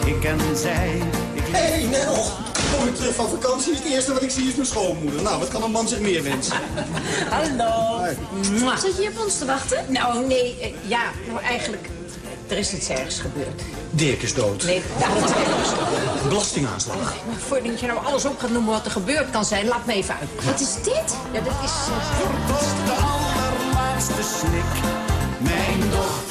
ik en zij... Hé, hey, Nel! Kom ik terug van vakantie, het eerste wat ik zie is mijn schoonmoeder. Nou, wat kan een man zich meer wensen? [LAUGHS] Hallo. Zit je op ons te wachten? Nou, nee, eh, ja, nou eigenlijk, er is iets ergs gebeurd. Dirk is dood. Nee, daar is Een belastingaanslag. Maar voordat je nou alles op gaat noemen wat er gebeurd kan zijn, laat me even uit. Wat is dit? Ja, dat is... Tot de allerlaatste snik, mijn dochter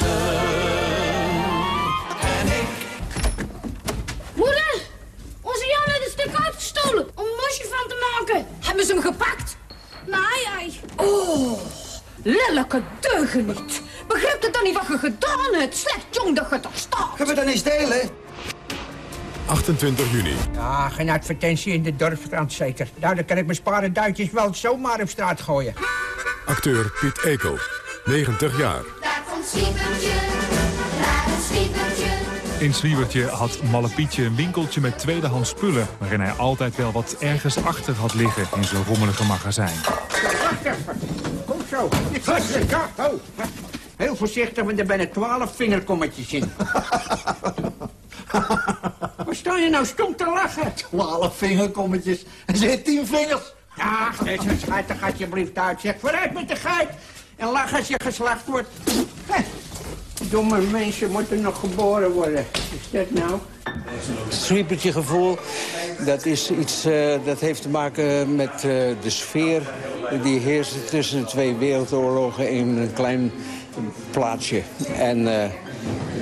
Hebben ze hem gepakt? Nee, hij. Oh, lelijke deugen niet. Begrijpt het dan niet wat je gedaan hebt? Slecht jong dat je toch staat. Gaan we dan eens delen? 28 juni. Ja, geen advertentie in de dorpskrant zeker. Nou, dan kan ik mijn sparen duitjes wel zomaar op straat gooien. Acteur Piet Ekel. 90 jaar. Daar komt Zwiebertje, daar komt Zwiebertje. In Zwiebertje had Malle Pietje een winkeltje met tweedehands spullen... waarin hij altijd wel wat ergens achter had liggen in zo'n rommelige magazijn. Wacht even. Kom zo. Oh. Heel voorzichtig, want er zijn twaalf vingerkommetjes in. [LAUGHS] Waar sta je nou stom te lachen? Twaalf vingerkommetjes. En ze heeft tien vingers. Ach, deze schijt toch alsjeblieft uit. Zeg, vooruit met de geit. En lach als je geslacht wordt. Domme mensen moeten nog geboren worden. Is dat nou? Sweepertje gevoel, dat is iets eh, dat heeft te maken met eh, de sfeer die heerst tussen de twee wereldoorlogen in een klein plaatsje. En eh,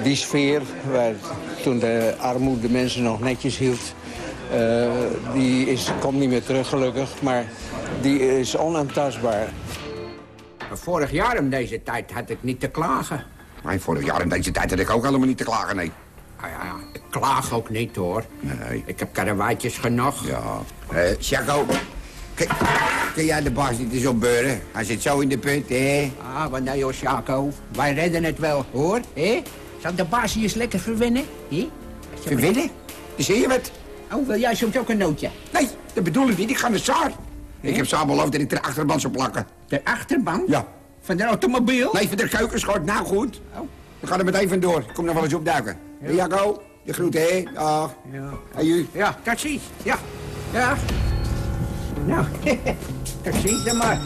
die sfeer, waar toen de armoede de mensen nog netjes hield, eh, die is, komt niet meer terug gelukkig, maar die is onaantastbaar. Vorig jaar om deze tijd had ik niet te klagen. Nee, vorig jaar in deze tijd had ik ook helemaal niet te klagen, nee. Nou ja, ik klaag ook niet, hoor. Nee. Ik heb karrewaatjes genoeg. Ja. Eh, kijk, kun jij de baas niet eens opbeuren? Hij zit zo in de put, hè? Ah, wat nou, joh, Jaco. Wij redden het wel, hoor. Hé? Zal de baas hier eens lekker verwennen? Hé? Verwinnen? Zie je wat? Oh, wil jij soms ook een nootje? Nee, dat bedoel ik niet. Ik ga naar Saar. Ik heb samen beloofd dat ik de achterban zou plakken. De achterban? Ja. Van de automobiel? Nee, van de keukenschort. Nou goed. Oh. We gaan er meteen vandoor. Ik kom nog wel eens opduiken. Ja. Jaco, de groeten, hè? Dag. Ja. Hey, u. Ja, ziens. Ja. Ja. Nou, [LAUGHS] ziens dan maar.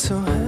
So happy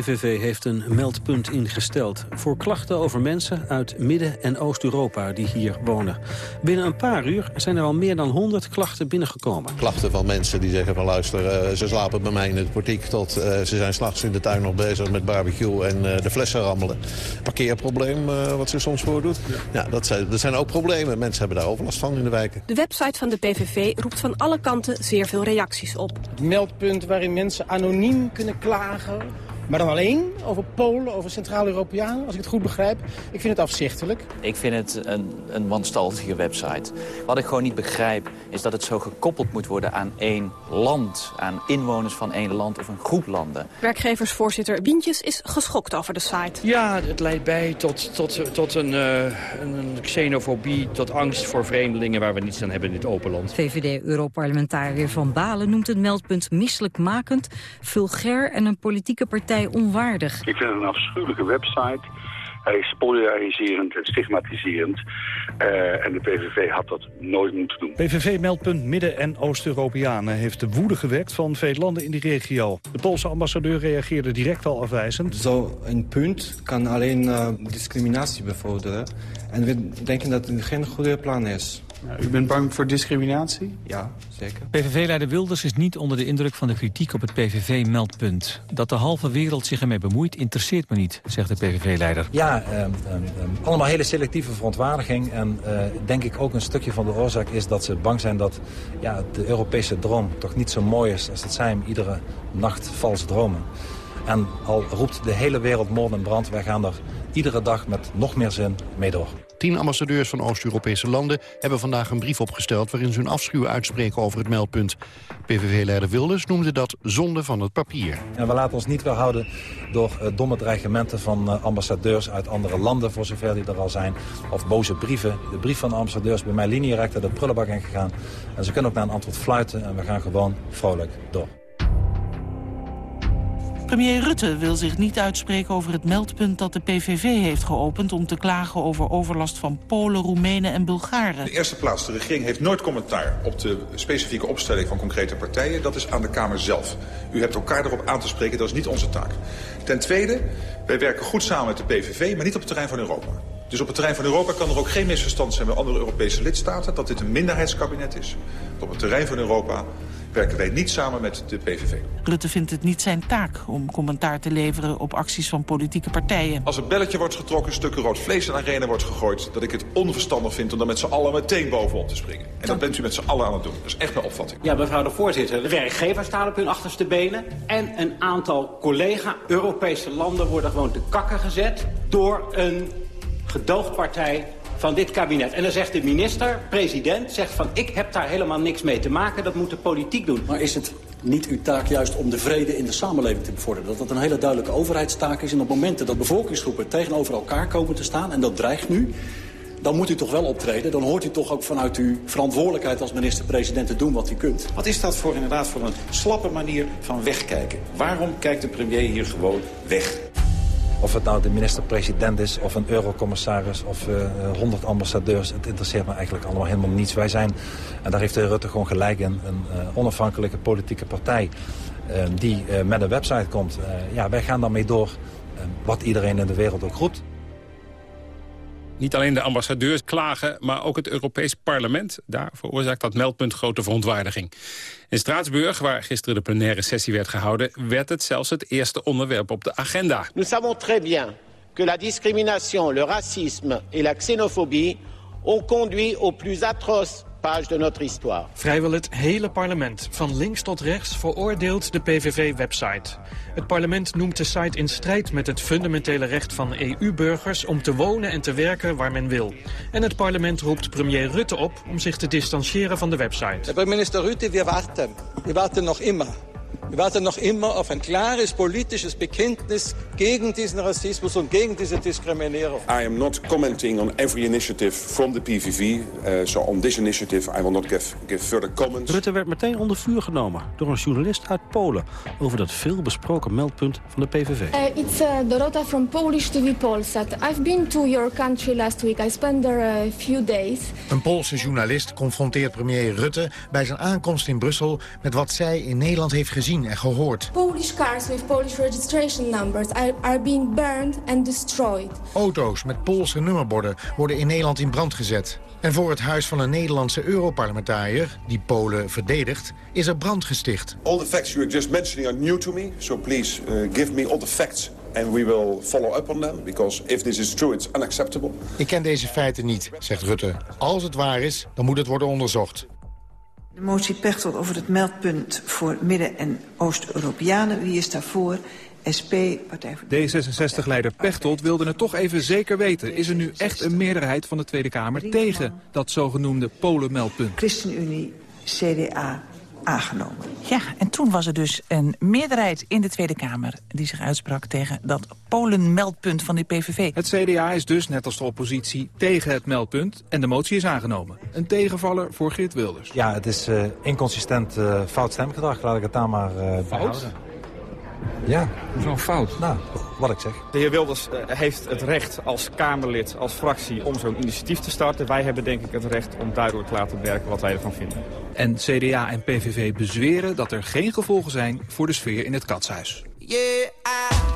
PVV heeft een meldpunt ingesteld voor klachten over mensen uit Midden- en Oost-Europa die hier wonen. Binnen een paar uur zijn er al meer dan 100 klachten binnengekomen. Klachten van mensen die zeggen van luister, eh, ze slapen bij mij in het portiek... tot eh, ze zijn s'nachts in de tuin nog bezig met barbecue en eh, de flessen rammelen. Parkeerprobleem eh, wat zich soms voordoet. Ja, dat, zijn, dat zijn ook problemen. Mensen hebben daar overlast van in de wijken. De website van de PVV roept van alle kanten zeer veel reacties op. Het meldpunt waarin mensen anoniem kunnen klagen maar dan alleen over Polen, over Centraal-Europeanen, als ik het goed begrijp. Ik vind het afzichtelijk. Ik vind het een, een wanstaltige website. Wat ik gewoon niet begrijp is dat het zo gekoppeld moet worden aan één land. Aan inwoners van één land of een groep landen. Werkgeversvoorzitter Bientjes is geschokt over de site. Ja, het leidt bij tot, tot, tot een, uh, een xenofobie, tot angst voor vreemdelingen... waar we niets aan hebben in dit open land. VVD-europarlementariër Van Balen noemt het meldpunt misselijkmakend... vulgair en een politieke partij onwaardig. Ik vind het een afschuwelijke website. Hij is polariserend en stigmatiserend. Uh, en de PVV had dat nooit moeten doen. PVV-meldpunt Midden- en Oost-Europeanen heeft de woede gewekt van veel landen in die regio. De Poolse ambassadeur reageerde direct al afwijzend. Zo'n punt kan alleen uh, discriminatie bevorderen. En we denken dat het geen goede plan is. U bent bang voor discriminatie? Ja, zeker. PVV-leider Wilders is niet onder de indruk van de kritiek op het PVV-meldpunt. Dat de halve wereld zich ermee bemoeit, interesseert me niet, zegt de PVV-leider. Ja, eh, eh, allemaal hele selectieve verontwaardiging. En eh, denk ik ook een stukje van de oorzaak is dat ze bang zijn dat ja, de Europese droom toch niet zo mooi is als het zijn iedere nacht vals dromen. En al roept de hele wereld moord en brand, wij gaan er iedere dag met nog meer zin mee door. Tien ambassadeurs van Oost-Europese landen hebben vandaag een brief opgesteld... waarin ze hun afschuw uitspreken over het meldpunt. PVV-leider Wilders noemde dat zonde van het papier. En we laten ons niet weerhouden door uh, domme dreigementen van uh, ambassadeurs uit andere landen... voor zover die er al zijn, of boze brieven. De brief van de ambassadeurs bij mij linierechter de prullenbak ingegaan. En ze kunnen ook naar een antwoord fluiten en we gaan gewoon vrolijk door. Premier Rutte wil zich niet uitspreken over het meldpunt dat de PVV heeft geopend... om te klagen over overlast van Polen, Roemenen en Bulgaren. De eerste plaats, de regering heeft nooit commentaar op de specifieke opstelling van concrete partijen. Dat is aan de Kamer zelf. U hebt elkaar erop aan te spreken, dat is niet onze taak. Ten tweede, wij werken goed samen met de PVV, maar niet op het terrein van Europa. Dus op het terrein van Europa kan er ook geen misverstand zijn met andere Europese lidstaten... dat dit een minderheidskabinet is. Op het terrein van Europa werken wij niet samen met de PVV. Rutte vindt het niet zijn taak om commentaar te leveren op acties van politieke partijen. Als een belletje wordt getrokken, stukken rood vlees in de arena wordt gegooid... dat ik het onverstandig vind om daar met z'n allen meteen bovenop te springen. En dat bent u met z'n allen aan het doen. Dat is echt mijn opvatting. Ja, mevrouw de voorzitter, de werkgevers staan op hun achterste benen... en een aantal collega-Europese landen worden gewoon te kakken gezet... door een gedoogdpartij van dit kabinet. En dan zegt de minister, president, zegt van... ik heb daar helemaal niks mee te maken, dat moet de politiek doen. Maar is het niet uw taak juist om de vrede in de samenleving te bevorderen? Dat dat een hele duidelijke overheidstaak is. En op momenten dat bevolkingsgroepen tegenover elkaar komen te staan... en dat dreigt nu, dan moet u toch wel optreden. Dan hoort u toch ook vanuit uw verantwoordelijkheid als minister-president te doen wat u kunt. Wat is dat voor inderdaad voor een slappe manier van wegkijken? Waarom kijkt de premier hier gewoon weg? Of het nou de minister-president is, of een eurocommissaris, of honderd uh, ambassadeurs. Het interesseert me eigenlijk allemaal helemaal niets. Wij zijn, en daar heeft de Rutte gewoon gelijk in, een uh, onafhankelijke politieke partij... Uh, die met een website komt. ja, wij gaan daarmee door wat iedereen in de wereld ook roept. Niet alleen de ambassadeurs klagen, maar ook het Europees Parlement. Daar veroorzaakt dat meldpunt grote verontwaardiging. In Straatsburg, waar gisteren de plenaire sessie werd gehouden... werd het zelfs het eerste onderwerp op de agenda. Nous savons très bien que la discrimination, le racisme et la xénophobie... ont conduit aux plus atroces page de notre histoire. Vrijwel het hele parlement, van links tot rechts, veroordeelt de PVV-website. Het parlement noemt de site in strijd met het fundamentele recht van EU-burgers... om te wonen en te werken waar men wil. En het parlement roept premier Rutte op om zich te distancieren van de website. Minister Rutte, we wachten. We wachten nog immer. Wir warten noch immer auf ein klares politisches Bekenntnis gegen diesen Rassismus und gegen diese Diskriminierung. I am not commenting on every initiative from the PVV. Uh, so on this initiative I will not give, give further comments. Rutte werd meteen onder vuur genomen door een journalist uit Polen... over dat veelbesproken meldpunt van de PVV. Uh, it's uh, Dorota from Polish TV Polsat. I've been to your country last week. I spent there a few days. Een Poolse journalist confronteert premier Rutte bij zijn aankomst in Brussel... met wat zij in Nederland heeft gezien gezien en gehoord. Polish cars with Polish registration numbers are, are being burned and destroyed. Auto's met Poolse nummerborden worden in Nederland in brand gezet. En voor het huis van een Nederlandse Europarlementariër, die Polen verdedigt, is er brand gesticht. All the facts you are just mentioning are new to me, so please uh, give me all the facts and we will follow up on them, because if this is true, it's unacceptable. Ik ken deze feiten niet, zegt Rutte. Als het waar is, dan moet het worden onderzocht. De motie Pechtold over het meldpunt voor Midden- en Oost-Europeanen. Wie is daarvoor? SP, Partij voor D66-leider Pechtold wilde het toch even zeker weten. Is er nu echt een meerderheid van de Tweede Kamer tegen dat zogenoemde Polen-meldpunt? ChristenUnie, CDA, aangenomen. Ja, en toen was er dus een meerderheid in de Tweede Kamer... die zich uitsprak tegen dat Polen-meldpunt van de PVV. Het CDA is dus, net als de oppositie, tegen het meldpunt... en de motie is aangenomen. Een tegenvaller voor Geert Wilders. Ja, het is uh, inconsistent uh, fout stemgedrag. Laat ik het daar maar uh, fout? Ja. Hoezo fout? Nou, wat ik zeg. De heer Wilders uh, heeft het recht als Kamerlid, als fractie, om zo'n initiatief te starten. Wij hebben denk ik het recht om duidelijk te laten werken wat wij ervan vinden. En CDA en PVV bezweren dat er geen gevolgen zijn voor de sfeer in het katshuis. Yeah, I,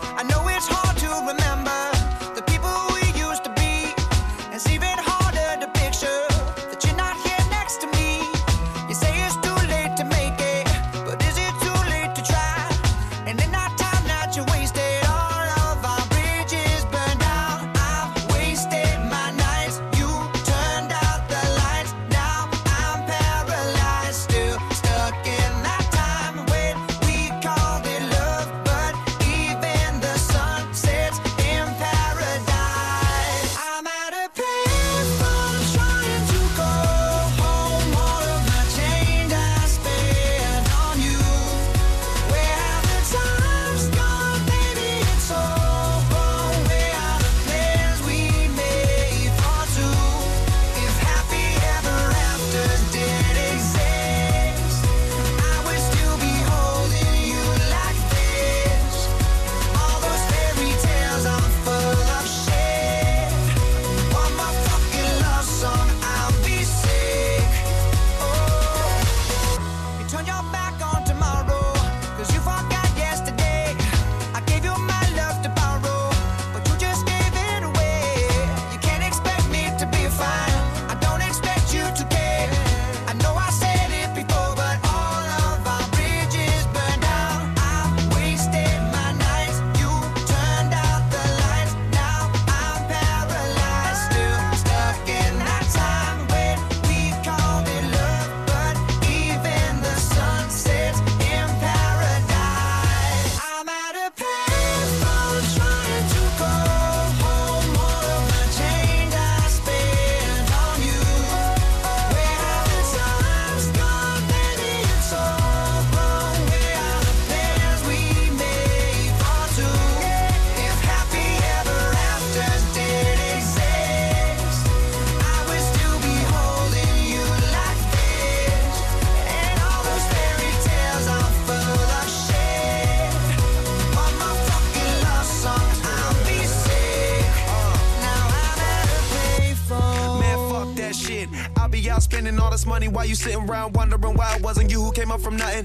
sitting around wondering why it wasn't you who came up from nothing.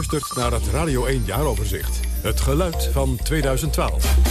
Luistert naar het Radio 1 Jaaroverzicht. Het geluid van 2012.